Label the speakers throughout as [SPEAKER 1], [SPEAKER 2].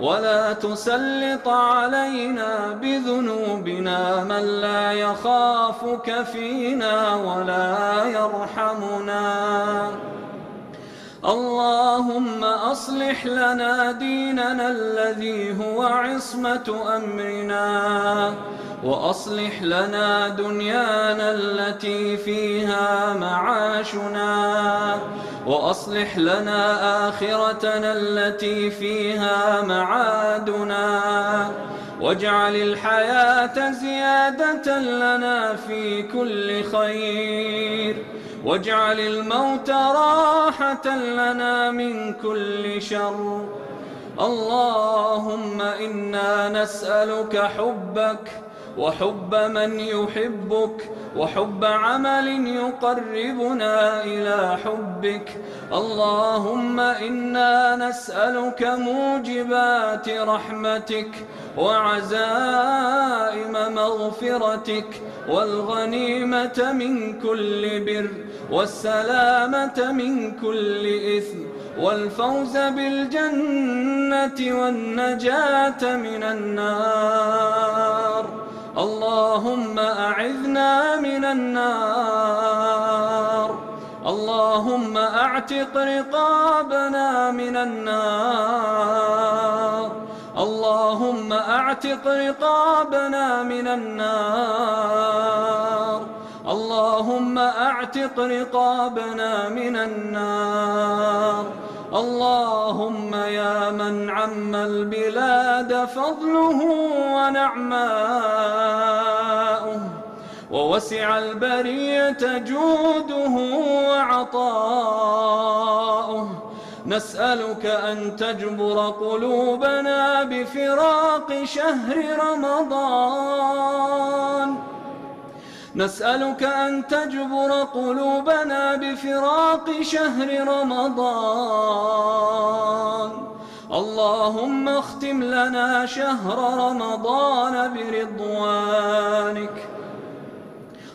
[SPEAKER 1] ولا تسلط علينا بذنوبنا من لا يخافك فينا ولا يرحمنا. اللهم أصلح لنا ديننا الذي هو عصمة أمرنا وأصلح لنا دنيانا التي فيها معاشنا. وأصلح لنا آخرتنا التي فيها معادنا واجعل الحياة زيادة لنا في كل خير واجعل الموت راحة لنا من كل شر. اللهم إنا نسألك حبك وحب من يحبك وحب عمل يقربنا إلى حبك. اللهم إنا نسألك موجبات رحمتك وعزائم مغفرتك والغنيمة من كل بر والسلامة من كل إثم والفوز بالجنة والنجاة من النار. اللهم أعذنا من النار. اللهم أعتق رقابنا من النار. اللهم أعتق رقابنا من النار. اللهم أعتق رقابنا من النار. اللهم يا من عم البلاد فضله ونعماؤه ووسع البرية جوده وعطاؤه نسألك أن تجبر قلوبنا بفراق شهر رمضان نسألك أن تجبر قلوبنا بفراق شهر رمضان. اللهم اختم لنا شهر رمضان برضوانك.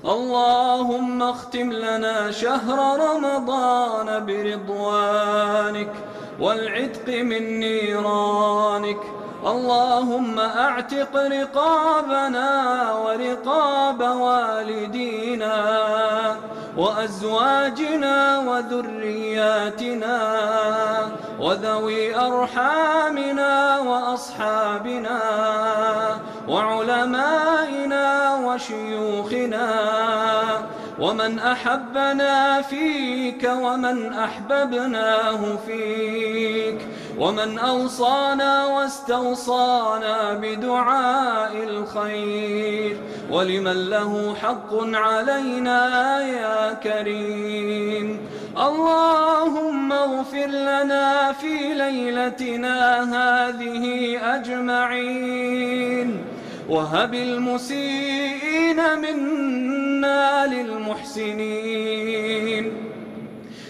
[SPEAKER 1] اللهم اختم لنا شهر رمضان برضوانك. والعتق من نيرانك. اللهم أعتق رقابنا ورقاب والدينا وأزواجنا وذرياتنا وذوي أرحامنا وأصحابنا وعلمائنا وشيوخنا ومن أحبنا فيك ومن أحببناه فيك ومن أوصانا واستوصانا بدعاء الخير ولمن له حق علينا يا كريم الله اللهم اغفر لنا في ليلتنا هذه أجمعين وهب المسيئين منا للمحسنين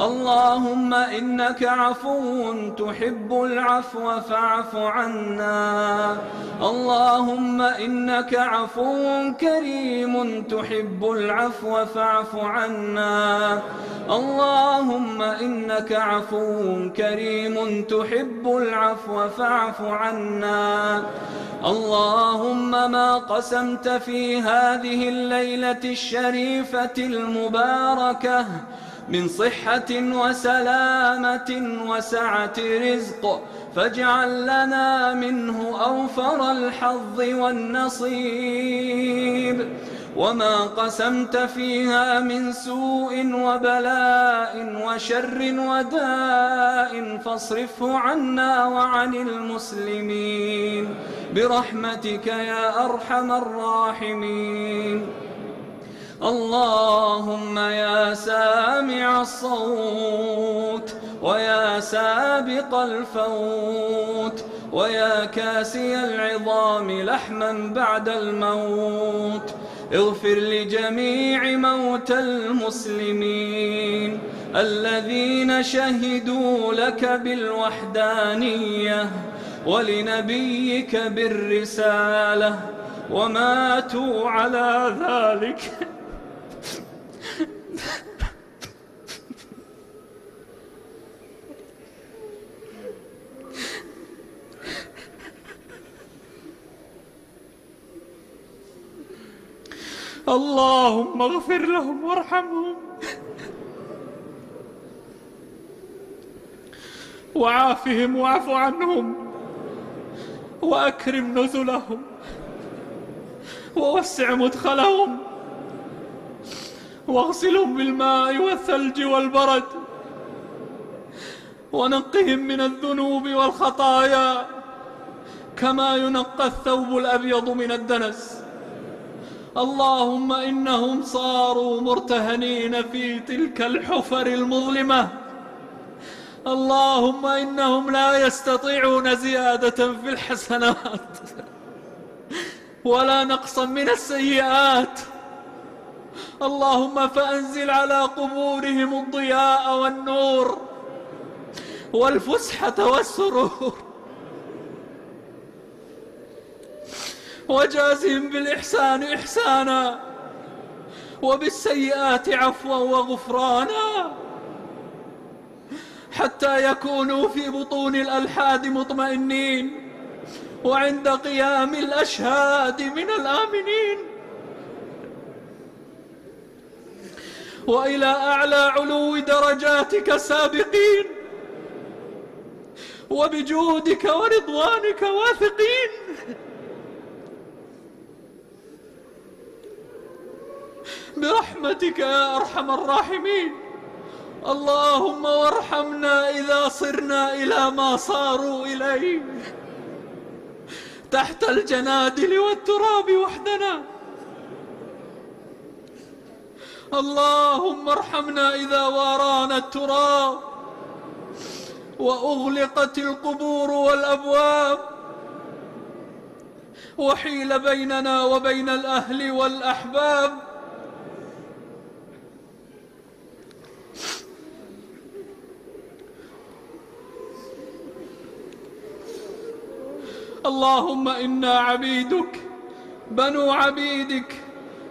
[SPEAKER 1] اللهم إنك عفو تحب العفو فاعف عنا. اللهم إنك عفو كريم تحب العفو فاعف عنا. اللهم إنك عفو كريم تحب العفو فاعف عنا. اللهم ما قسمت في هذه الليلة الشريفة المباركة من صحة وسلامة وسعة رزق فاجعل لنا منه أوفر الحظ والنصيب. وما قسمت فيها من سوء وبلاء وشر وداء فاصرفه عنا وعن المسلمين. برحمتك يا أرحم الراحمين. اللهم يا سامع الصوت ويا سابق الفوت ويا كاسي العظام لحما بعد الموت. اغفر لجميع موتى المسلمين الذين شهدوا لك بالوحدانية ولنبيك بالرسالة وماتوا على ذلك. اللهم اغفر لهم وارحمهم. وعافهم واعف عنهم. وأكرم نزلهم. ووسع مدخلهم. واغسلهم بالماء والثلج والبرد. ونقهم من الذنوب والخطايا كما ينقى الثوب الأبيض من الدنس. اللهم إنهم صاروا مرتهنين في تلك الحفر المظلمة. اللهم إنهم لا يستطيعون زيادة في الحسنات. ولا نقصا من السيئات. اللهم فأنزل على قبورهم الضياء والنور والفسحة والسرور وجازهم بالإحسان إحسانا وبالسيئات عفوا وغفرانا حتى يكونوا في بطون الألحاد مطمئنين وعند قيام الأشهاد من الآمنين وإلى أعلى علو درجاتك سابقين وبجودك ورضوانك واثقين. برحمتك يا أرحم الراحمين. اللهم وارحمنا إذا صرنا إلى ما صاروا إليه. تحت الجنادل والتراب وحدنا. اللهم ارحمنا إذا وارانا التراب وأغلقت القبور والأبواب وحيل بيننا وبين الأهل والأحباب. اللهم إنا عبيدك بنو عبيدك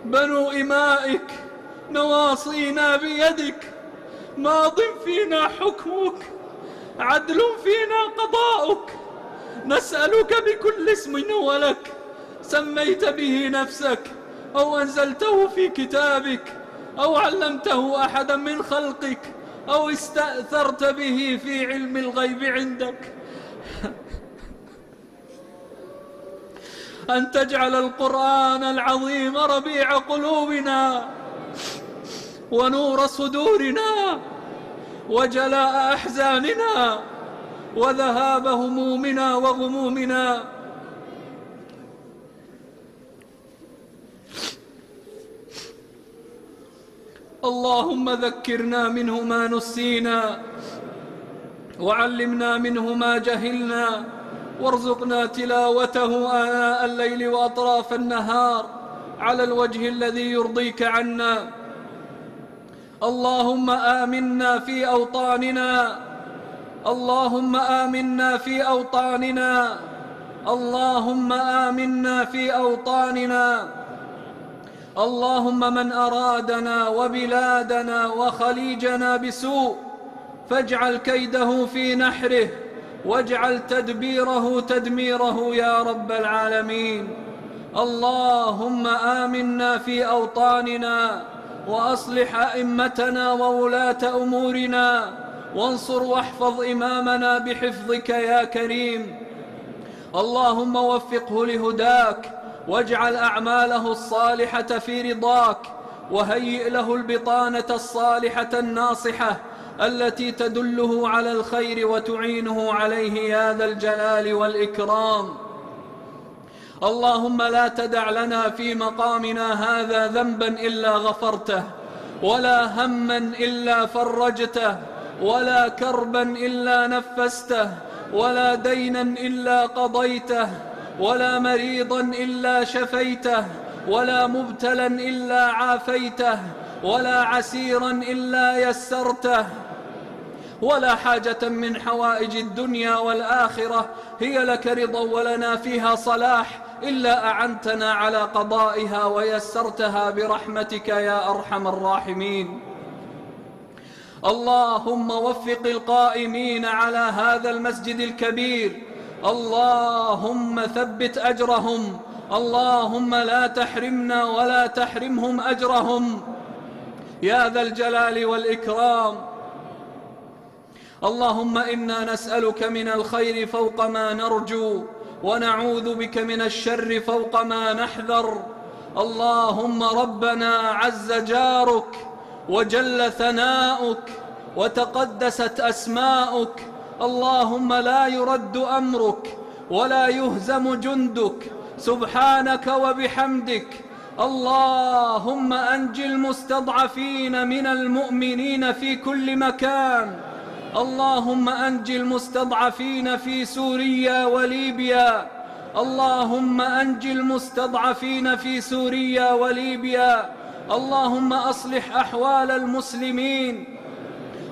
[SPEAKER 1] بنو إمائك نواصينا بيدك. ماض فينا حكمك عدل فينا قضاؤك. نسألك بكل اسم ولك. سميت به نفسك أو أنزلته في كتابك أو علمته أحدا من خلقك أو استأثرت به في علم الغيب عندك. أن تجعل القرآن العظيم ربيع قلوبنا. ونور صدورنا وجلاء أحزاننا وذهاب همومنا وغمومنا. اللهم ذكرنا منه ما نسينا وعلمنا منه ما جهلنا وارزقنا تلاوته آناء الليل وأطراف النهار على الوجه الذي يرضيك عنا. اللهم آمنا في أوطاننا. اللهم آمنا في أوطاننا. اللهم آمنا في أوطاننا. اللهم من أرادنا وبلادنا وخليجنا بسوء فاجعل كيده في نحره واجعل تدبيره تدميره يا رب العالمين. اللهم آمنا في أوطاننا. وأصلح أئمتنا وولاة أمورنا وانصر واحفظ إمامنا بحفظك يا كريم. اللهم وفقه لهداك واجعل أعماله الصالحة في رضاك وهيئ له البطانة الصالحة الناصحة التي تدله على الخير وتعينه عليه يا ذا الجلال والإكرام. اللهم لا تدع لنا في مقامنا هذا ذنبا إلا غفرته ولا هما إلا فرجته ولا كربا إلا نفسته ولا دينا إلا قضيته ولا مريضا إلا شفيته ولا مبتلا إلا عافيته ولا عسيرا إلا يسرته. ولا حاجة من حوائج الدنيا والآخرة هي لك رضا ولنا فيها صلاح. إلا أعنتنا على قضائها ويسرتها برحمتك يا أرحم الراحمين. اللهم وفق القائمين على هذا المسجد الكبير. اللهم ثبت أجرهم. اللهم لا تحرمنا ولا تحرمهم أجرهم. يا ذا الجلال والإكرام. اللهم إنا نسألك من الخير فوق ما نرجو. ونعوذ بك من الشر فوق ما نحذر. اللهم ربنا عز جارك وجل ثناؤك وتقدست أسماؤك. اللهم لا يرد أمرك ولا يهزم جندك. سبحانك وبحمدك. اللهم أنج المستضعفين من المؤمنين في كل مكان. اللهم أنج المستضعفين في سوريا وليبيا. اللهم أنج المستضعفين في سوريا وليبيا. اللهم أصلح أحوال المسلمين.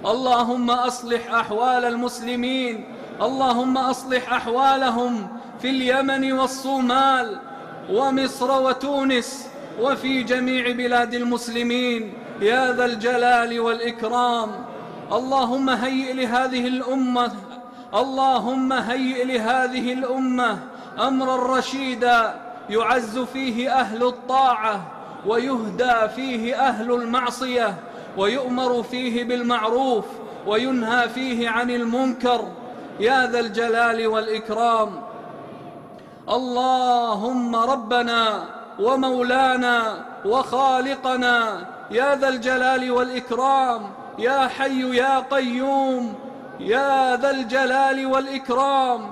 [SPEAKER 1] اللهم أصلح أحوال المسلمين. اللهم أصلح أحوالهم في اليمن والصومال ومصر وتونس وفي جميع بلاد المسلمين. يا ذا الجلال والإكرام. اللهم هيئ لهذه الأمة اللهم هيئ لهذه الأمة أمرا رشيدا يعز فيه أهل الطاعة ويهدى فيه أهل المعصية ويؤمر فيه بالمعروف وينهى فيه عن المنكر. يا ذا الجلال والإكرام. اللهم ربنا ومولانا وخالقنا. يا ذا الجلال والإكرام. يا حي يا قيوم يا ذا الجلال والإكرام.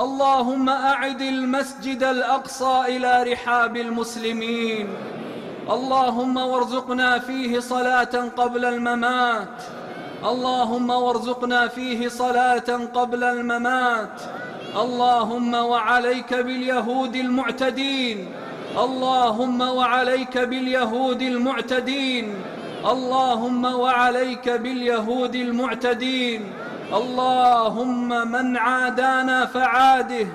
[SPEAKER 1] اللهم أعد المسجد الأقصى إلى رحاب المسلمين. اللهم وارزقنا فيه صلاة قبل الممات. اللهم وارزقنا فيه صلاة قبل الممات. اللهم وعليك باليهود المعتدين. اللهم وعليك باليهود المعتدين. اللهم وعليك باليهود المعتدين. اللهم من عادانا فعاده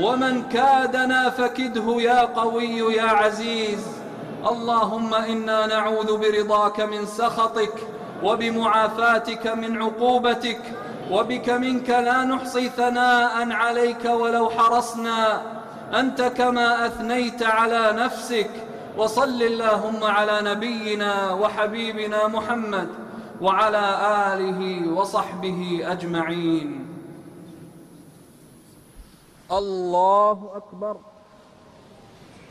[SPEAKER 1] ومن كادنا فكده يا قوي يا عزيز. اللهم إنا نعوذ برضاك من سخطك وبمعافاتك من عقوبتك وبك منك لا نحصي ثناء عليك ولو حرصنا. أنت كما أثنيت على نفسك وصل اللهم على نبينا وحبيبنا محمد وعلى آله وصحبه أجمعين. الله أكبر.